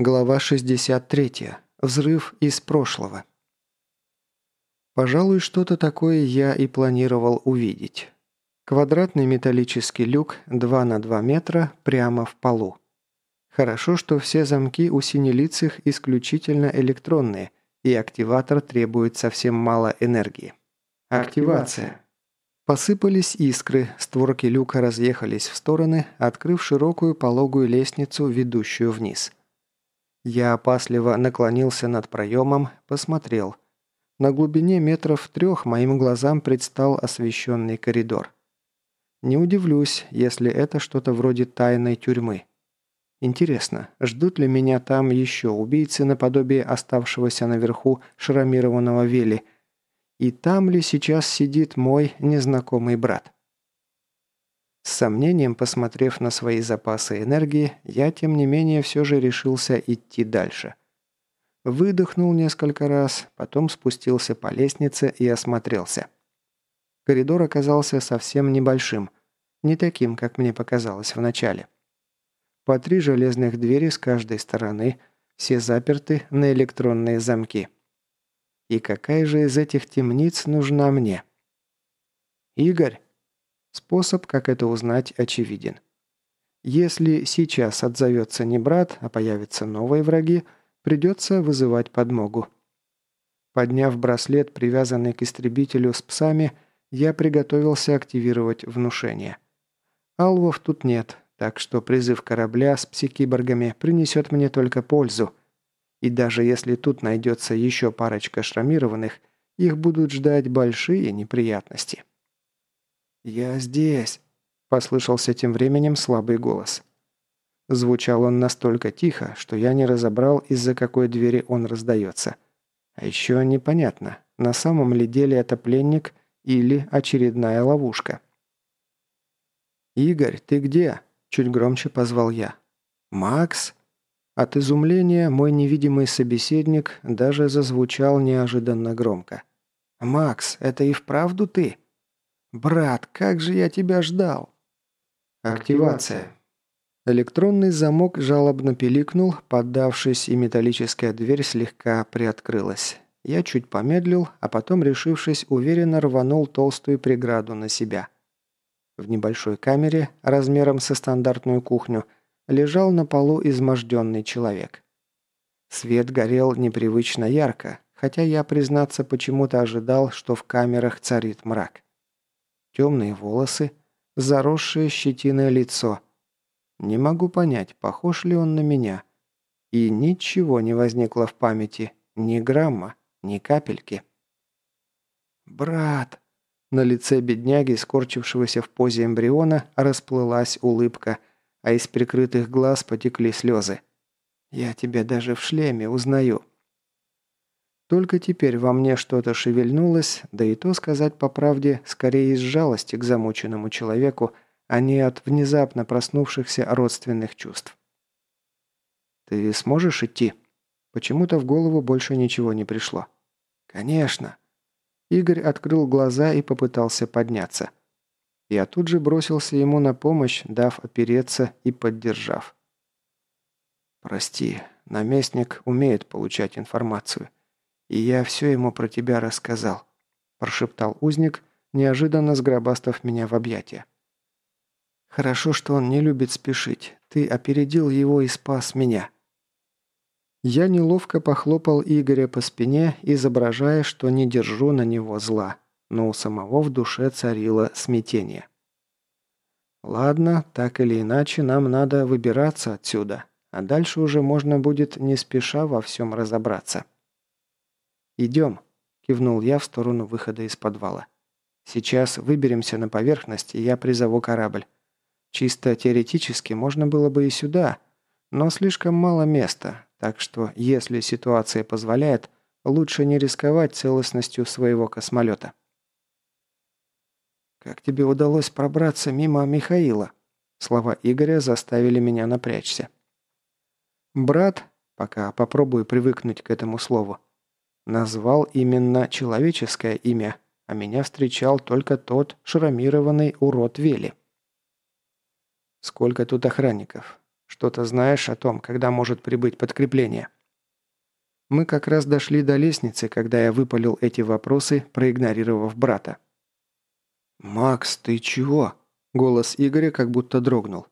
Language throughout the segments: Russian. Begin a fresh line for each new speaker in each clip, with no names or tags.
Глава 63. Взрыв из прошлого. Пожалуй, что-то такое я и планировал увидеть. Квадратный металлический люк 2 на 2 метра прямо в полу. Хорошо, что все замки у синелицых исключительно электронные, и активатор требует совсем мало энергии. Активация. Посыпались искры, створки люка разъехались в стороны, открыв широкую пологую лестницу, ведущую вниз – я опасливо наклонился над проемом, посмотрел. На глубине метров трех моим глазам предстал освещенный коридор. Не удивлюсь, если это что-то вроде тайной тюрьмы. Интересно, ждут ли меня там еще убийцы наподобие оставшегося наверху шрамированного Вели? И там ли сейчас сидит мой незнакомый брат? С сомнением посмотрев на свои запасы энергии, я, тем не менее, все же решился идти дальше. Выдохнул несколько раз, потом спустился по лестнице и осмотрелся. Коридор оказался совсем небольшим, не таким, как мне показалось вначале. По три железных двери с каждой стороны, все заперты на электронные замки. И какая же из этих темниц нужна мне? «Игорь!» Способ, как это узнать, очевиден. Если сейчас отзовется не брат, а появятся новые враги, придется вызывать подмогу. Подняв браслет, привязанный к истребителю с псами, я приготовился активировать внушение. Алвов тут нет, так что призыв корабля с псикиборгами принесет мне только пользу. И даже если тут найдется еще парочка шрамированных, их будут ждать большие неприятности. «Я здесь», – послышался тем временем слабый голос. Звучал он настолько тихо, что я не разобрал, из-за какой двери он раздается. А еще непонятно, на самом ли деле это пленник или очередная ловушка. «Игорь, ты где?» – чуть громче позвал я. «Макс?» От изумления мой невидимый собеседник даже зазвучал неожиданно громко. «Макс, это и вправду ты?» «Брат, как же я тебя ждал!» Активация. Электронный замок жалобно пиликнул, поддавшись, и металлическая дверь слегка приоткрылась. Я чуть помедлил, а потом, решившись, уверенно рванул толстую преграду на себя. В небольшой камере, размером со стандартную кухню, лежал на полу изможденный человек. Свет горел непривычно ярко, хотя я, признаться, почему-то ожидал, что в камерах царит мрак темные волосы, заросшее щетиное лицо. Не могу понять, похож ли он на меня. И ничего не возникло в памяти, ни грамма, ни капельки. «Брат!» На лице бедняги, скорчившегося в позе эмбриона, расплылась улыбка, а из прикрытых глаз потекли слезы. «Я тебя даже в шлеме узнаю». Только теперь во мне что-то шевельнулось, да и то сказать по правде, скорее из жалости к замученному человеку, а не от внезапно проснувшихся родственных чувств. «Ты сможешь идти?» Почему-то в голову больше ничего не пришло. «Конечно». Игорь открыл глаза и попытался подняться. Я тут же бросился ему на помощь, дав опереться и поддержав. «Прости, наместник умеет получать информацию. И я все ему про тебя рассказал», – прошептал узник, неожиданно сгробастав меня в объятия. «Хорошо, что он не любит спешить. Ты опередил его и спас меня». Я неловко похлопал Игоря по спине, изображая, что не держу на него зла, но у самого в душе царило смятение. «Ладно, так или иначе, нам надо выбираться отсюда, а дальше уже можно будет не спеша во всем разобраться». «Идем», – кивнул я в сторону выхода из подвала. «Сейчас выберемся на поверхность, и я призову корабль. Чисто теоретически можно было бы и сюда, но слишком мало места, так что, если ситуация позволяет, лучше не рисковать целостностью своего космолета». «Как тебе удалось пробраться мимо Михаила?» Слова Игоря заставили меня напрячься. «Брат, пока попробую привыкнуть к этому слову, Назвал именно человеческое имя, а меня встречал только тот шрамированный урод Вели. Сколько тут охранников? Что-то знаешь о том, когда может прибыть подкрепление?» Мы как раз дошли до лестницы, когда я выпалил эти вопросы, проигнорировав брата. «Макс, ты чего?» Голос Игоря как будто дрогнул.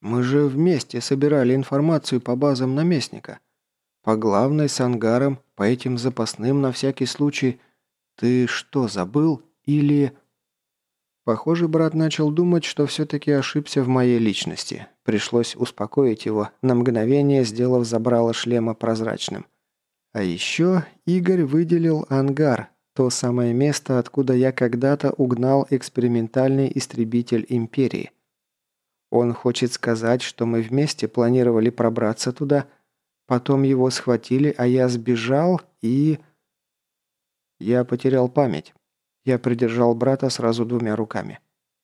«Мы же вместе собирали информацию по базам наместника. По главной с ангаром, по этим запасным на всякий случай. Ты что, забыл? Или...» Похоже, брат начал думать, что все-таки ошибся в моей личности. Пришлось успокоить его, на мгновение сделав забрало шлема прозрачным. А еще Игорь выделил ангар, то самое место, откуда я когда-то угнал экспериментальный истребитель Империи. Он хочет сказать, что мы вместе планировали пробраться туда, потом его схватили, а я сбежал и... Я потерял память. Я придержал брата сразу двумя руками.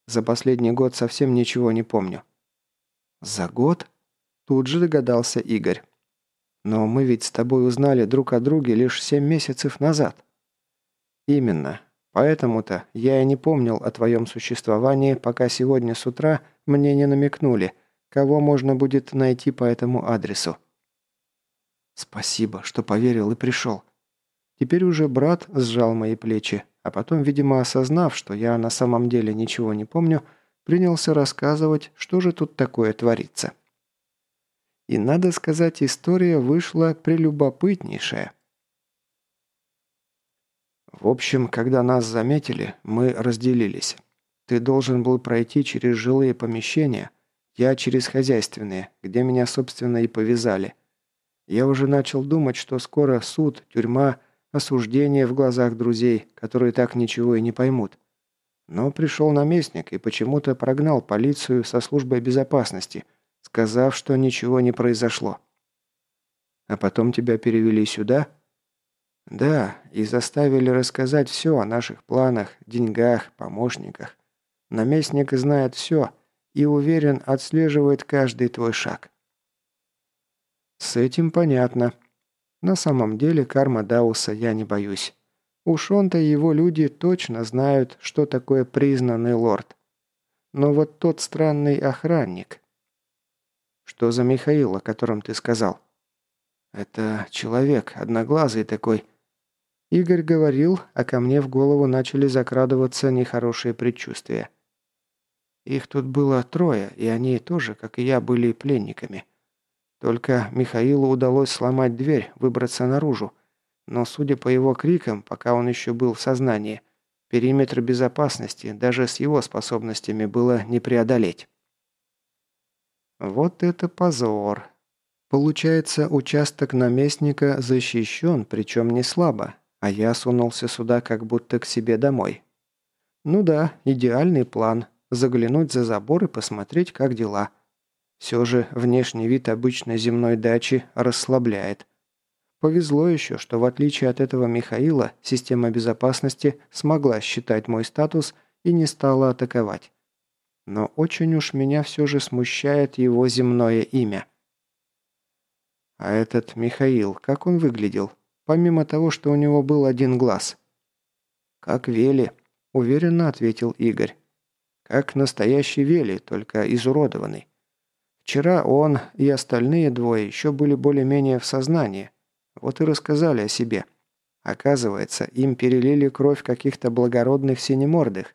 За последний год совсем ничего не помню. «За год?» Тут же догадался Игорь. «Но мы ведь с тобой узнали друг о друге лишь семь месяцев назад». «Именно. Поэтому-то я и не помнил о твоем существовании, пока сегодня с утра мне не намекнули, кого можно будет найти по этому адресу». «Спасибо, что поверил и пришел». Теперь уже брат сжал мои плечи, а потом, видимо, осознав, что я на самом деле ничего не помню, принялся рассказывать, что же тут такое творится. И, надо сказать, история вышла прелюбопытнейшая. В общем, когда нас заметили, мы разделились. Ты должен был пройти через жилые помещения, я через хозяйственные, где меня, собственно, и повязали. Я уже начал думать, что скоро суд, тюрьма – осуждение в глазах друзей, которые так ничего и не поймут. Но пришел наместник и почему-то прогнал полицию со службой безопасности, сказав, что ничего не произошло. А потом тебя перевели сюда? Да, и заставили рассказать все о наших планах, деньгах, помощниках. Наместник знает все и, уверен, отслеживает каждый твой шаг. С этим понятно. На самом деле карма Дауса я не боюсь. Уж он-то его люди точно знают, что такое признанный лорд. Но вот тот странный охранник... Что за Михаил, о котором ты сказал? Это человек, одноглазый такой. Игорь говорил, а ко мне в голову начали закрадываться нехорошие предчувствия. Их тут было трое, и они тоже, как и я, были пленниками. Только Михаилу удалось сломать дверь, выбраться наружу. Но, судя по его крикам, пока он еще был в сознании, периметр безопасности даже с его способностями было не преодолеть. Вот это позор. Получается, участок наместника защищен, причем не слабо, а я сунулся сюда как будто к себе домой. Ну да, идеальный план – заглянуть за забор и посмотреть, как дела – все же внешний вид обычной земной дачи расслабляет. Повезло еще, что в отличие от этого Михаила, система безопасности смогла считать мой статус и не стала атаковать. Но очень уж меня все же смущает его земное имя. А этот Михаил, как он выглядел? Помимо того, что у него был один глаз. «Как Вели», — уверенно ответил Игорь. «Как настоящий Вели, только изуродованный. Вчера он и остальные двое еще были более-менее в сознании. Вот и рассказали о себе. Оказывается, им перелили кровь каких-то благородных синемордых,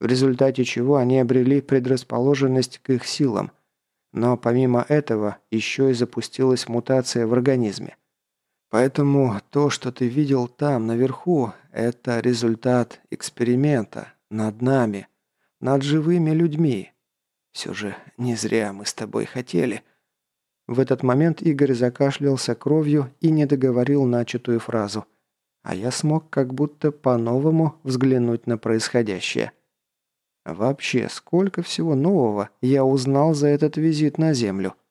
в результате чего они обрели предрасположенность к их силам. Но помимо этого, еще и запустилась мутация в организме. Поэтому то, что ты видел там, наверху, это результат эксперимента над нами, над живыми людьми, все же не зря мы с тобой хотели». В этот момент Игорь закашлялся кровью и не договорил начатую фразу. А я смог как будто по-новому взглянуть на происходящее. Вообще, сколько всего нового я узнал за этот визит на Землю –